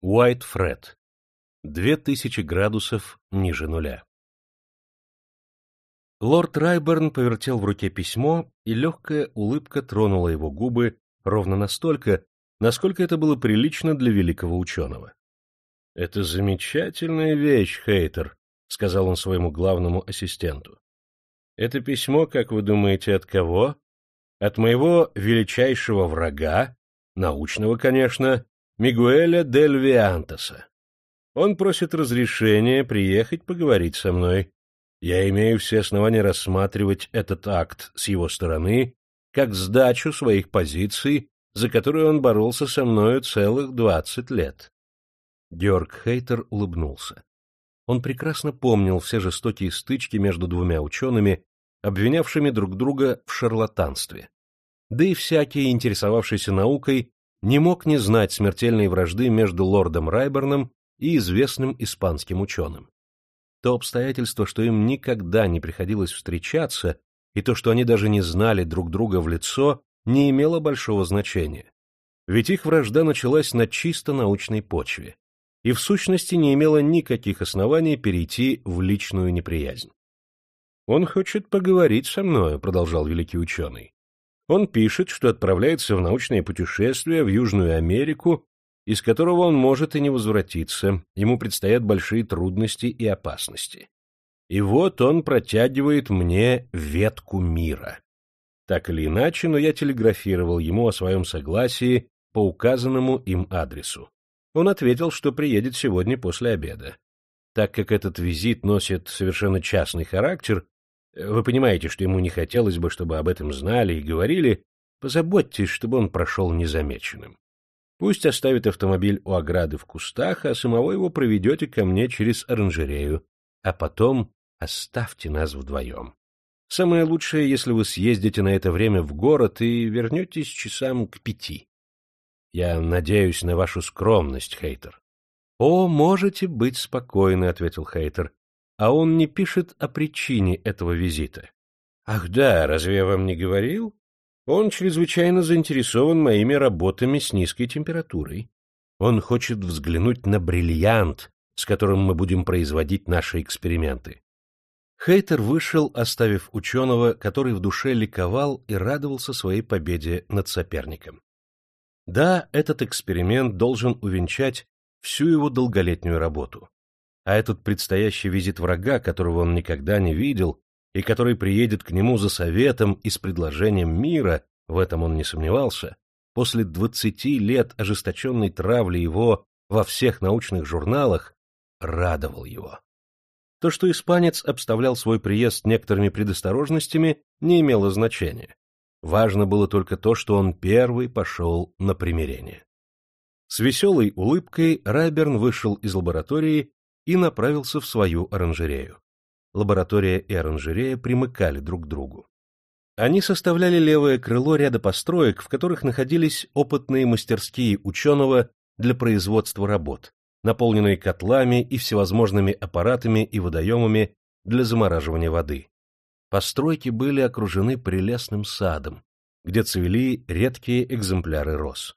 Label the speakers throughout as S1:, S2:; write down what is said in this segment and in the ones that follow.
S1: Уайт Фред. 2000 градусов ниже нуля. Лорд Райберн повертел в руке письмо, и легкая улыбка тронула его губы ровно настолько, насколько это было прилично для великого ученого. — Это замечательная вещь, Хейтер, — сказал он своему главному ассистенту. — Это письмо, как вы думаете, от кого? От моего величайшего врага, научного, конечно, Мигуэля дель Виантеса. Он просит разрешения приехать поговорить со мной. Я имею все основания рассматривать этот акт с его стороны как сдачу своих позиций, за которые он боролся со мною целых двадцать лет. Георг Хейтер улыбнулся. Он прекрасно помнил все жестокие стычки между двумя учеными, обвинявшими друг друга в шарлатанстве. Да и всякий, интересовавшийся наукой, не мог не знать смертельной вражды между лордом Райберном и известным испанским ученым. То обстоятельство, что им никогда не приходилось встречаться, и то, что они даже не знали друг друга в лицо, не имело большого значения. Ведь их вражда началась на чисто научной почве, и в сущности не имела никаких оснований перейти в личную неприязнь. «Он хочет поговорить со мною», — продолжал великий ученый. «Он пишет, что отправляется в научное путешествие в Южную Америку из которого он может и не возвратиться, ему предстоят большие трудности и опасности. И вот он протягивает мне ветку мира. Так или иначе, но я телеграфировал ему о своем согласии по указанному им адресу. Он ответил, что приедет сегодня после обеда. Так как этот визит носит совершенно частный характер, вы понимаете, что ему не хотелось бы, чтобы об этом знали и говорили, позаботьтесь, чтобы он прошел незамеченным. Пусть оставит автомобиль у ограды в кустах, а самого его проведете ко мне через оранжерею, а потом оставьте нас вдвоем. Самое лучшее, если вы съездите на это время в город и вернетесь часам к пяти. Я надеюсь на вашу скромность, Хейтер. — О, можете быть спокойны, — ответил Хейтер. — А он не пишет о причине этого визита. — Ах да, разве я вам не говорил? Он чрезвычайно заинтересован моими работами с низкой температурой. Он хочет взглянуть на бриллиант, с которым мы будем производить наши эксперименты. Хейтер вышел, оставив ученого, который в душе ликовал и радовался своей победе над соперником. Да, этот эксперимент должен увенчать всю его долголетнюю работу. А этот предстоящий визит врага, которого он никогда не видел, и который приедет к нему за советом и с предложением мира, в этом он не сомневался, после двадцати лет ожесточенной травли его во всех научных журналах, радовал его. То, что испанец обставлял свой приезд некоторыми предосторожностями, не имело значения. Важно было только то, что он первый пошел на примирение. С веселой улыбкой Райберн вышел из лаборатории и направился в свою оранжерею лаборатория и оранжерея примыкали друг к другу. Они составляли левое крыло ряда построек, в которых находились опытные мастерские ученого для производства работ, наполненные котлами и всевозможными аппаратами и водоемами для замораживания воды. Постройки были окружены прелестным садом, где цвели редкие экземпляры роз.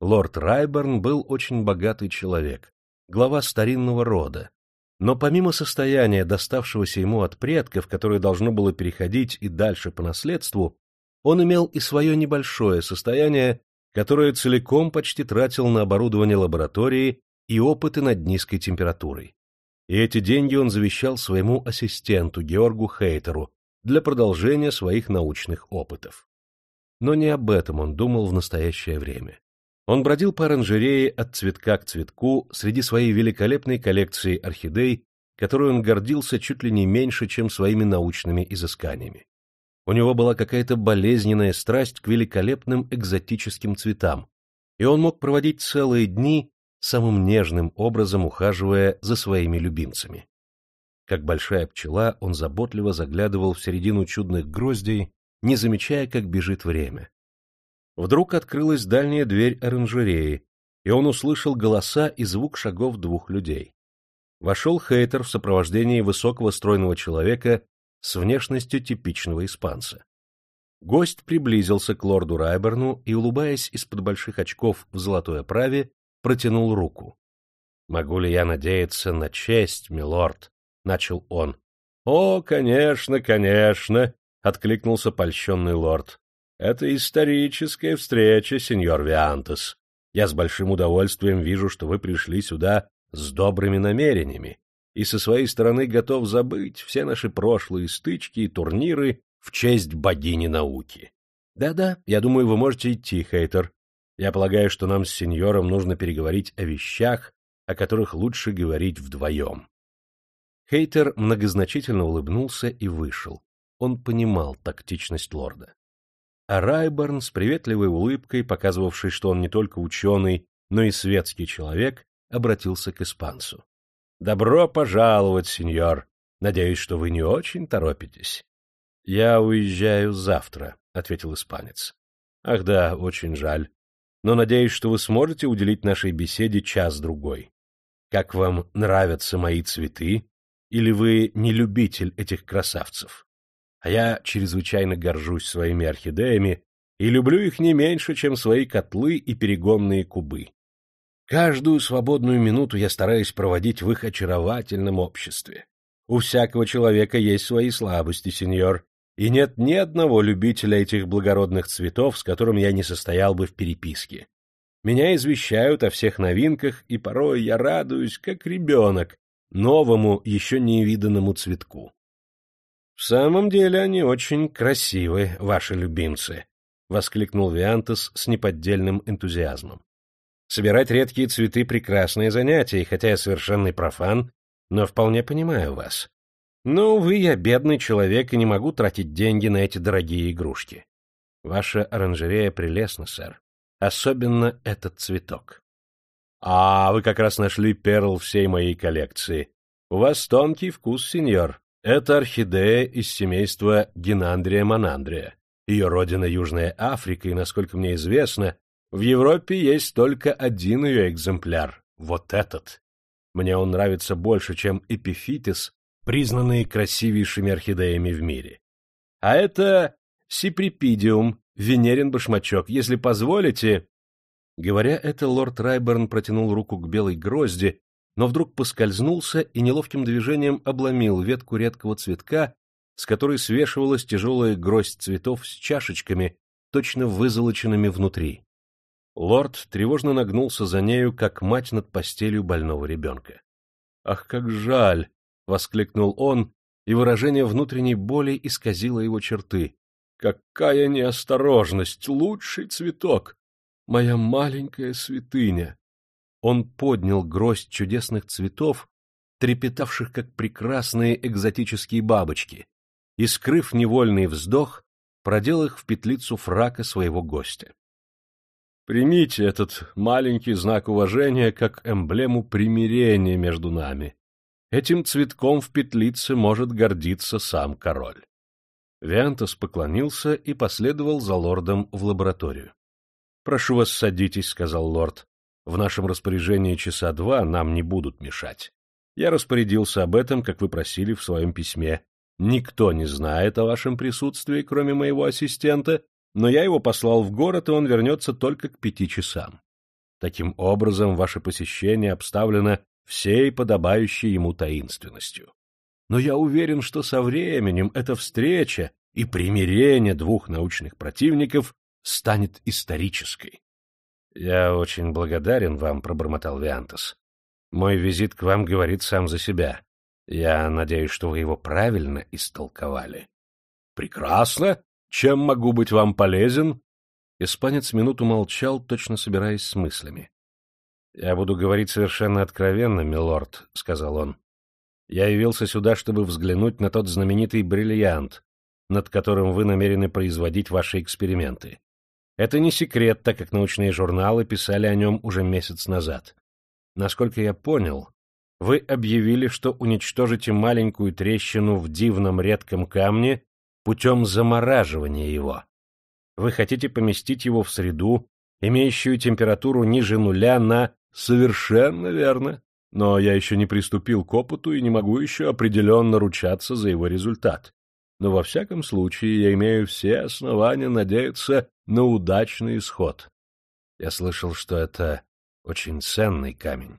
S1: Лорд Райберн был очень богатый человек, глава старинного рода, но помимо состояния, доставшегося ему от предков, которое должно было переходить и дальше по наследству, он имел и свое небольшое состояние, которое целиком почти тратил на оборудование лаборатории и опыты над низкой температурой. И эти деньги он завещал своему ассистенту Георгу Хейтеру для продолжения своих научных опытов. Но не об этом он думал в настоящее время. Он бродил по оранжерее от цветка к цветку среди своей великолепной коллекции орхидей, которой он гордился чуть ли не меньше, чем своими научными изысканиями. У него была какая-то болезненная страсть к великолепным экзотическим цветам, и он мог проводить целые дни самым нежным образом ухаживая за своими любимцами. Как большая пчела, он заботливо заглядывал в середину чудных гроздей, не замечая, как бежит время. Вдруг открылась дальняя дверь оранжереи, и он услышал голоса и звук шагов двух людей. Вошел Хейтер в сопровождении высокого стройного человека с внешностью типичного испанца. Гость приблизился к лорду Райберну и, улыбаясь из-под больших очков в золотой оправе, протянул руку. — Могу ли я надеяться на честь, милорд? — начал он. — О, конечно, конечно! — откликнулся польщенный лорд. — Это историческая встреча, сеньор Виантес. Я с большим удовольствием вижу, что вы пришли сюда с добрыми намерениями и со своей стороны готов забыть все наши прошлые стычки и турниры в честь богини науки. Да-да, я думаю, вы можете идти, Хейтер. Я полагаю, что нам с сеньором нужно переговорить о вещах, о которых лучше говорить вдвоем. Хейтер многозначительно улыбнулся и вышел. Он понимал тактичность лорда. А Райборн с приветливой улыбкой, показывавшей, что он не только ученый, но и светский человек, обратился к испанцу. — Добро пожаловать, сеньор. Надеюсь, что вы не очень торопитесь. — Я уезжаю завтра, — ответил испанец. — Ах да, очень жаль. Но надеюсь, что вы сможете уделить нашей беседе час-другой. Как вам нравятся мои цветы? Или вы не любитель этих красавцев? А я чрезвычайно горжусь своими орхидеями и люблю их не меньше, чем свои котлы и перегонные кубы. Каждую свободную минуту я стараюсь проводить в их очаровательном обществе. У всякого человека есть свои слабости, сеньор, и нет ни одного любителя этих благородных цветов, с которым я не состоял бы в переписке. Меня извещают о всех новинках, и порой я радуюсь, как ребенок, новому, еще невиданному цветку. — В самом деле они очень красивы, ваши любимцы, — воскликнул Виантес с неподдельным энтузиазмом. Собирать редкие цветы — прекрасное занятие, хотя я совершенный профан, но вполне понимаю вас. Но, увы, я бедный человек и не могу тратить деньги на эти дорогие игрушки. Ваша оранжерея прелестна, сэр. Особенно этот цветок. А, вы как раз нашли перл всей моей коллекции. У вас тонкий вкус, сеньор. Это орхидея из семейства Генандрия-Монандрия. Ее родина Южная Африка, и, насколько мне известно, в Европе есть только один ее экземпляр — вот этот. Мне он нравится больше, чем эпифитис, признанные красивейшими орхидеями в мире. А это сиприпидиум, венерин башмачок, если позволите... Говоря это, лорд Райберн протянул руку к белой грозди, но вдруг поскользнулся и неловким движением обломил ветку редкого цветка, с которой свешивалась тяжелая гроздь цветов с чашечками, точно вызолоченными внутри. Лорд тревожно нагнулся за нею, как мать над постелью больного ребенка. «Ах, как жаль!» — воскликнул он, и выражение внутренней боли исказило его черты. «Какая неосторожность! Лучший цветок! Моя маленькая святыня!» Он поднял гроздь чудесных цветов, трепетавших, как прекрасные экзотические бабочки, и, скрыв невольный вздох, продел их в петлицу фрака своего гостя. Примите этот маленький знак уважения как эмблему примирения между нами. Этим цветком в петлице может гордиться сам король. Виантос поклонился и последовал за лордом в лабораторию. — Прошу вас, садитесь, — сказал лорд. — В нашем распоряжении часа два нам не будут мешать. Я распорядился об этом, как вы просили в своем письме. Никто не знает о вашем присутствии, кроме моего ассистента, но я его послал в город, и он вернется только к пяти часам. Таким образом, ваше посещение обставлено всей подобающей ему таинственностью. Но я уверен, что со временем эта встреча и примирение двух научных противников станет исторической. — Я очень благодарен вам, — пробормотал Виантос. — Мой визит к вам говорит сам за себя. Я надеюсь, что вы его правильно истолковали. — Прекрасно! Чем могу быть вам полезен? Испанец минуту молчал, точно собираясь с мыслями. — Я буду говорить совершенно откровенно, милорд, — сказал он. — Я явился сюда, чтобы взглянуть на тот знаменитый бриллиант, над которым вы намерены производить ваши эксперименты. Это не секрет, так как научные журналы писали о нем уже месяц назад. Насколько я понял, вы объявили, что уничтожите маленькую трещину в дивном редком камне путем замораживания его. Вы хотите поместить его в среду, имеющую температуру ниже нуля на... Совершенно верно. Но я еще не приступил к опыту и не могу еще определенно ручаться за его результат. Но во всяком случае я имею все основания надеяться на удачный исход. Я слышал, что это Очень ценный камень.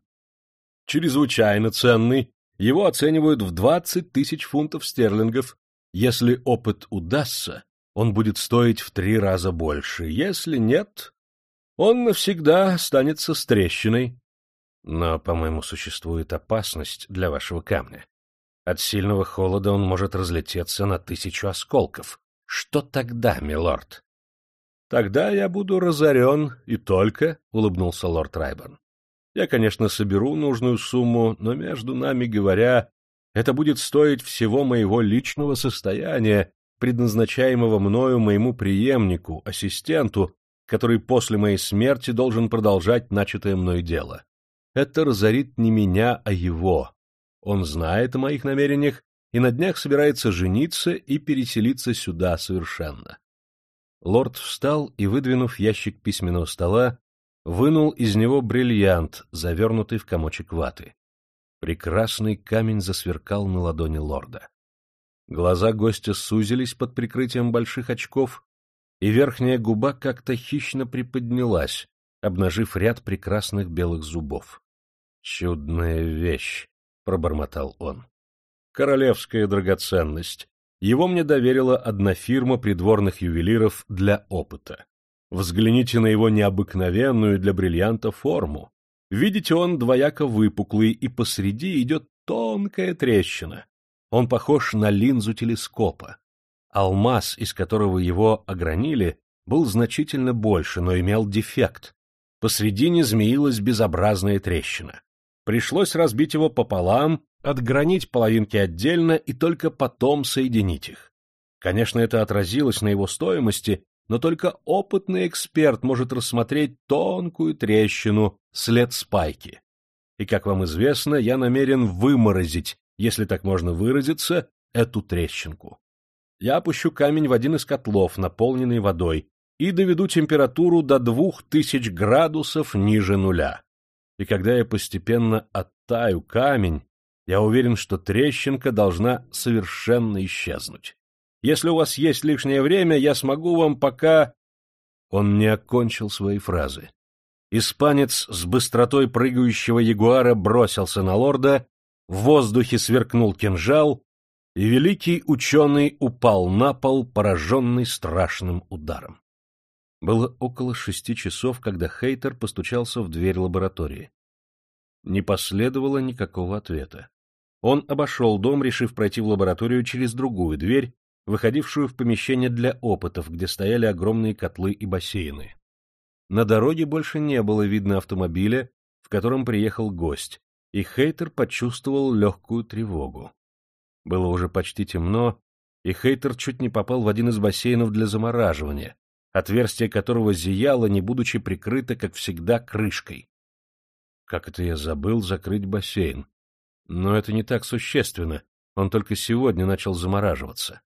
S1: Чрезвычайно ценный. Его оценивают в 20 тысяч фунтов стерлингов. Если опыт удастся, он будет стоить в три раза больше. Если нет, он навсегда останется с трещиной. Но, по-моему, существует опасность для вашего камня. От сильного холода он может разлететься на тысячу осколков. Что тогда, милорд? — Тогда я буду разорен и только, — улыбнулся лорд Райборн. — Я, конечно, соберу нужную сумму, но, между нами говоря, это будет стоить всего моего личного состояния, предназначаемого мною моему преемнику, ассистенту, который после моей смерти должен продолжать начатое мной дело. Это разорит не меня, а его. Он знает о моих намерениях и на днях собирается жениться и переселиться сюда совершенно. Лорд встал и, выдвинув ящик письменного стола, вынул из него бриллиант, завернутый в комочек ваты. Прекрасный камень засверкал на ладони лорда. Глаза гостя сузились под прикрытием больших очков, и верхняя губа как-то хищно приподнялась, обнажив ряд прекрасных белых зубов. «Чудная вещь», — пробормотал он. «Королевская драгоценность. Его мне доверила одна фирма придворных ювелиров для опыта. Взгляните на его необыкновенную для бриллианта форму. Видите, он двояко выпуклый, и посреди идет тонкая трещина. Он похож на линзу телескопа. Алмаз, из которого его огранили, был значительно больше, но имел дефект. Посредине змеилась безобразная трещина. Пришлось разбить его пополам отгранить половинки отдельно и только потом соединить их. Конечно, это отразилось на его стоимости, но только опытный эксперт может рассмотреть тонкую трещину, след спайки. И, как вам известно, я намерен выморозить, если так можно выразиться, эту трещинку. Я опущу камень в один из котлов, наполненный водой, и доведу температуру до двух тысяч градусов ниже нуля. И когда я постепенно оттаю камень, я уверен, что трещинка должна совершенно исчезнуть. Если у вас есть лишнее время, я смогу вам пока...» Он не окончил свои фразы. Испанец с быстротой прыгающего ягуара бросился на лорда, в воздухе сверкнул кинжал, и великий ученый упал на пол, пораженный страшным ударом. Было около шести часов, когда Хейтер постучался в дверь лаборатории. Не последовало никакого ответа. Он обошел дом, решив пройти в лабораторию через другую дверь, выходившую в помещение для опытов, где стояли огромные котлы и бассейны. На дороге больше не было видно автомобиля, в котором приехал гость, и Хейтер почувствовал легкую тревогу. Было уже почти темно, и Хейтер чуть не попал в один из бассейнов для замораживания, отверстие которого зияло, не будучи прикрыто, как всегда, крышкой. Как это я забыл закрыть бассейн? Но это не так существенно, он только сегодня начал замораживаться.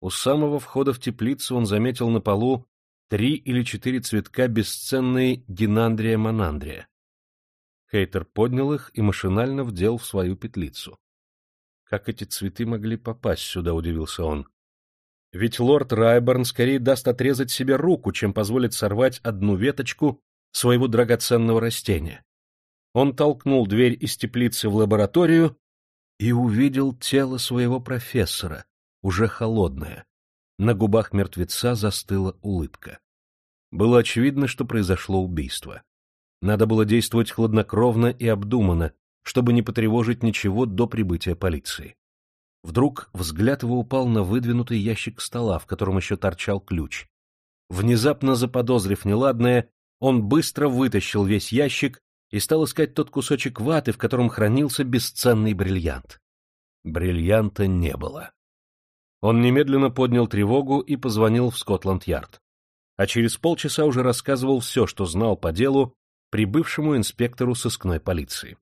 S1: У самого входа в теплицу он заметил на полу три или четыре цветка бесценной генандрия-монандрия. Хейтер поднял их и машинально вдел в свою петлицу. Как эти цветы могли попасть сюда, удивился он. Ведь лорд Райборн скорее даст отрезать себе руку, чем позволит сорвать одну веточку своего драгоценного растения. Он толкнул дверь из теплицы в лабораторию и увидел тело своего профессора, уже холодное. На губах мертвеца застыла улыбка. Было очевидно, что произошло убийство. Надо было действовать хладнокровно и обдуманно, чтобы не потревожить ничего до прибытия полиции. Вдруг взгляд его упал на выдвинутый ящик стола, в котором еще торчал ключ. Внезапно заподозрив неладное, он быстро вытащил весь ящик и стал искать тот кусочек ваты, в котором хранился бесценный бриллиант. Бриллианта не было. Он немедленно поднял тревогу и позвонил в Скотланд-Ярд. А через полчаса уже рассказывал все, что знал по делу, прибывшему инспектору сыскной полиции.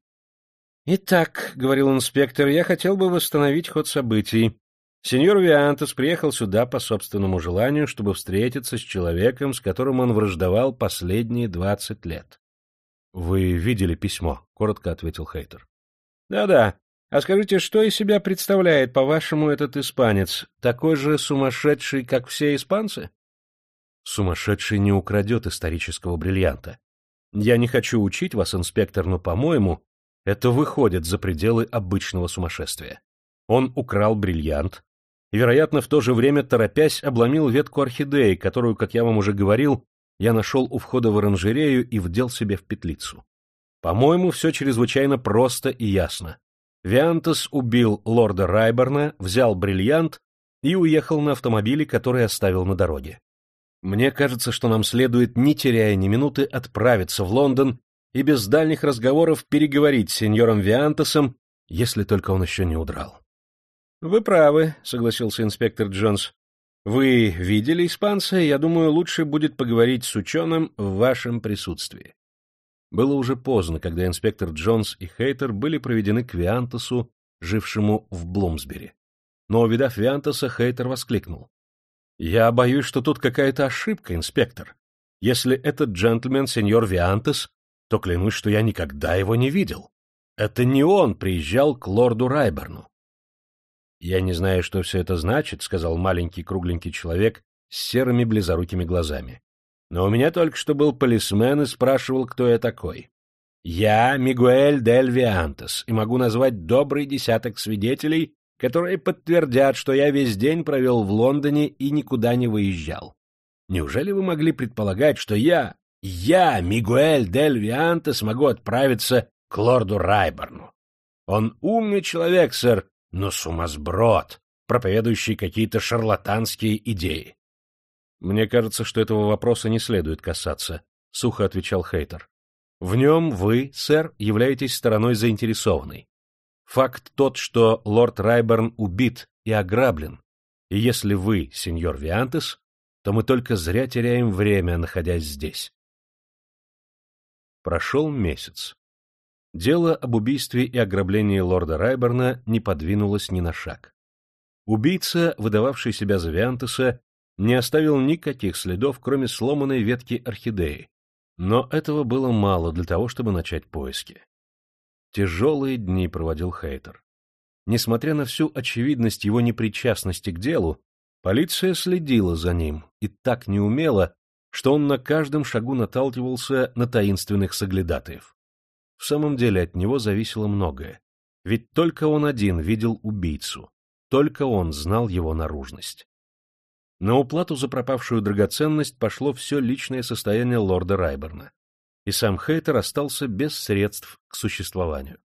S1: «Итак», — говорил инспектор, — «я хотел бы восстановить ход событий. Сеньор Виантес приехал сюда по собственному желанию, чтобы встретиться с человеком, с которым он враждовал последние двадцать лет. Вы видели письмо, коротко ответил Хейтер. Да-да. А скажите, что из себя представляет, по-вашему, этот испанец? Такой же сумасшедший, как все испанцы? Сумасшедший не украдет исторического бриллианта. Я не хочу учить вас, инспектор, но, по-моему, это выходит за пределы обычного сумасшествия. Он украл бриллиант и, вероятно, в то же время, торопясь, обломил ветку орхидеи, которую, как я вам уже говорил, я нашел у входа в оранжерею и вдел себе в петлицу. По-моему, все чрезвычайно просто и ясно. Виантес убил лорда Райберна, взял бриллиант и уехал на автомобиле, который оставил на дороге. Мне кажется, что нам следует, не теряя ни минуты, отправиться в Лондон и без дальних разговоров переговорить с сеньором Виантесом, если только он еще не удрал. — Вы правы, — согласился инспектор Джонс. — Вы видели испанца, я думаю, лучше будет поговорить с ученым в вашем присутствии. Было уже поздно, когда инспектор Джонс и Хейтер были проведены к Виантесу, жившему в Блумсбери. Но, увидав Виантеса, Хейтер воскликнул. — Я боюсь, что тут какая-то ошибка, инспектор. Если этот джентльмен сеньор Виантес, то клянусь, что я никогда его не видел. Это не он приезжал к лорду Райберну. — Я не знаю, что все это значит, — сказал маленький кругленький человек с серыми близорукими глазами. Но у меня только что был полисмен и спрашивал, кто я такой. Я Мигуэль дель Виантес, и могу назвать добрый десяток свидетелей, которые подтвердят, что я весь день провел в Лондоне и никуда не выезжал. Неужели вы могли предполагать, что я, я, Мигуэль дель Виантес, могу отправиться к лорду Райберну? Он умный человек, сэр, но сумасброд, проповедующий какие-то шарлатанские идеи. Мне кажется, что этого вопроса не следует касаться, — сухо отвечал Хейтер. В нем вы, сэр, являетесь стороной заинтересованной. Факт тот, что лорд Райберн убит и ограблен, и если вы, сеньор Виантес, то мы только зря теряем время, находясь здесь. Прошел месяц. Дело об убийстве и ограблении лорда Райберна не подвинулось ни на шаг. Убийца, выдававший себя за Виантеса, не оставил никаких следов, кроме сломанной ветки орхидеи, но этого было мало для того, чтобы начать поиски. Тяжелые дни проводил Хейтер. Несмотря на всю очевидность его непричастности к делу, полиция следила за ним и так неумело, что он на каждом шагу наталкивался на таинственных соглядатаев. В самом деле от него зависело многое, ведь только он один видел убийцу, только он знал его наружность. На уплату за пропавшую драгоценность пошло все личное состояние лорда Райберна, и сам Хейтер остался без средств к существованию.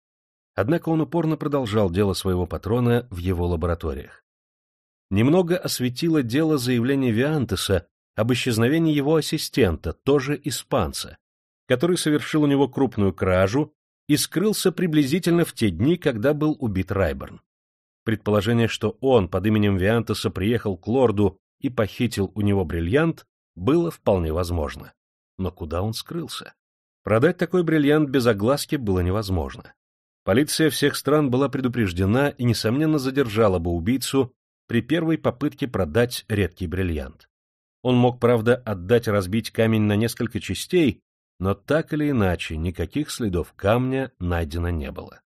S1: Однако он упорно продолжал дело своего патрона в его лабораториях. Немного осветило дело заявления Виантеса об исчезновении его ассистента, тоже испанца, который совершил у него крупную кражу и скрылся приблизительно в те дни, когда был убит Райберн. Предположение, что он под именем Виантеса приехал к лорду и похитил у него бриллиант, было вполне возможно. Но куда он скрылся? Продать такой бриллиант без огласки было невозможно. Полиция всех стран была предупреждена и, несомненно, задержала бы убийцу при первой попытке продать редкий бриллиант. Он мог, правда, отдать разбить камень на несколько частей, но так или иначе никаких следов камня найдено не было.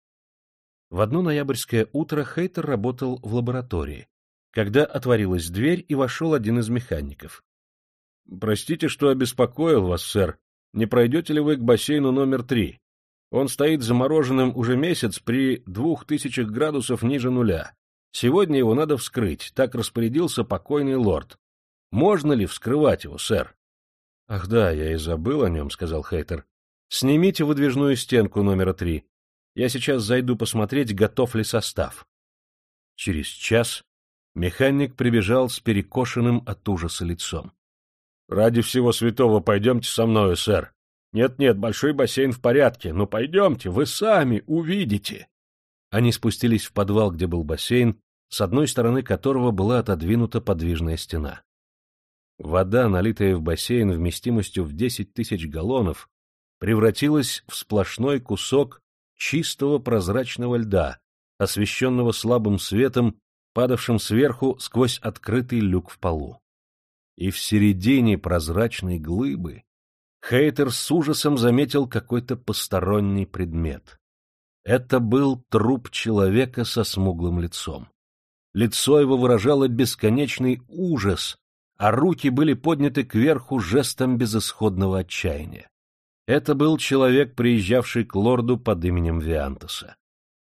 S1: В одно ноябрьское утро Хейтер работал в лаборатории, когда отворилась дверь и вошел один из механиков. — Простите, что обеспокоил вас, сэр. Не пройдете ли вы к бассейну номер три? Он стоит замороженным уже месяц при двух тысячах градусов ниже нуля. Сегодня его надо вскрыть, так распорядился покойный лорд. Можно ли вскрывать его, сэр? — Ах да, я и забыл о нем, — сказал Хейтер. — Снимите выдвижную стенку номера три. Я сейчас зайду посмотреть, готов ли состав. Через час Механик прибежал с перекошенным от ужаса лицом. — Ради всего святого пойдемте со мною, сэр. Нет-нет, большой бассейн в порядке, но пойдемте, вы сами увидите. Они спустились в подвал, где был бассейн, с одной стороны которого была отодвинута подвижная стена. Вода, налитая в бассейн вместимостью в десять тысяч галлонов, превратилась в сплошной кусок чистого прозрачного льда, освещенного слабым светом падавшим сверху сквозь открытый люк в полу. И в середине прозрачной глыбы Хейтер с ужасом заметил какой-то посторонний предмет. Это был труп человека со смуглым лицом. Лицо его выражало бесконечный ужас, а руки были подняты кверху жестом безысходного отчаяния. Это был человек, приезжавший к лорду под именем Виантоса.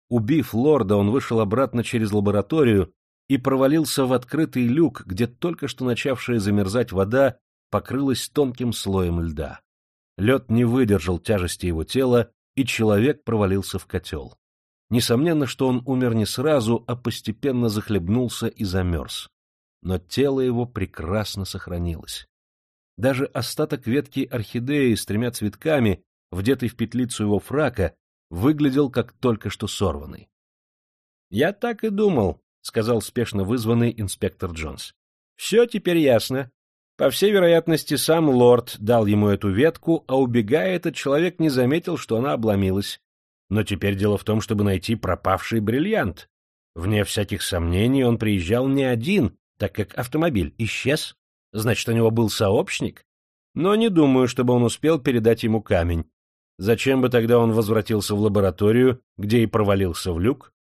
S1: Убив лорда, он вышел обратно через лабораторию и провалился в открытый люк, где только что начавшая замерзать вода покрылась тонким слоем льда. Лед не выдержал тяжести его тела, и человек провалился в котел. Несомненно, что он умер не сразу, а постепенно захлебнулся и замерз. Но тело его прекрасно сохранилось. Даже остаток ветки орхидеи с тремя цветками, вдетый в петлицу его фрака, выглядел как только что сорванный. — Я так и думал, — сказал спешно вызванный инспектор Джонс. — Все теперь ясно. По всей вероятности, сам лорд дал ему эту ветку, а убегая, этот человек не заметил, что она обломилась. Но теперь дело в том, чтобы найти пропавший бриллиант. Вне всяких сомнений, он приезжал не один, так как автомобиль исчез. Значит, у него был сообщник? Но не думаю, чтобы он успел передать ему камень. Зачем бы тогда он возвратился в лабораторию, где и провалился в люк?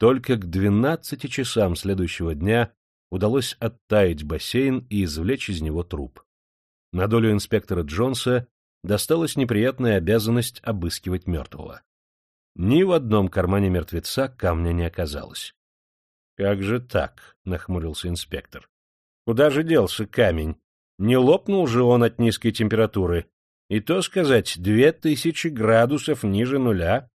S1: Только к двенадцати часам следующего дня удалось оттаять бассейн и извлечь из него труп. На долю инспектора Джонса досталась неприятная обязанность обыскивать мертвого. Ни в одном кармане мертвеца камня не оказалось. — Как же так? — нахмурился инспектор. Куда же делся камень? Не лопнул же он от низкой температуры? И то сказать, две тысячи градусов ниже нуля.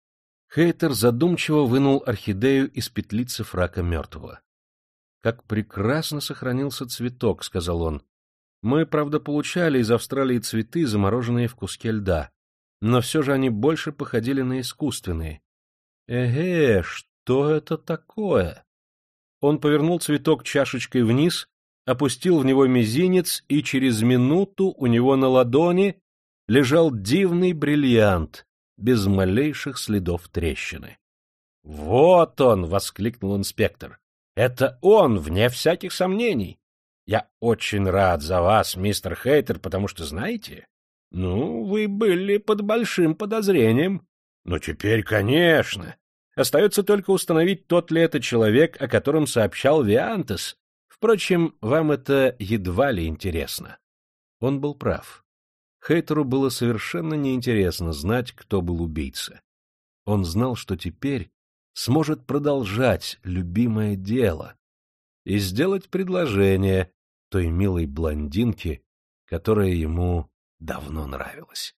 S1: Хейтер задумчиво вынул орхидею из петлицы фрака мертвого. — Как прекрасно сохранился цветок, — сказал он. — Мы, правда, получали из Австралии цветы, замороженные в куске льда, но все же они больше походили на искусственные. Эге, что это такое? Он повернул цветок чашечкой вниз опустил в него мизинец, и через минуту у него на ладони лежал дивный бриллиант, без малейших следов трещины. — Вот он! — воскликнул инспектор. — Это он, вне всяких сомнений. Я очень рад за вас, мистер Хейтер, потому что, знаете, ну, вы были под большим подозрением. Но теперь, конечно. Остается только установить, тот ли это человек, о котором сообщал Виантес, Впрочем, вам это едва ли интересно. Он был прав. Хейтеру было совершенно неинтересно знать, кто был убийца. Он знал, что теперь сможет продолжать любимое дело и сделать предложение той милой блондинке, которая ему давно нравилась.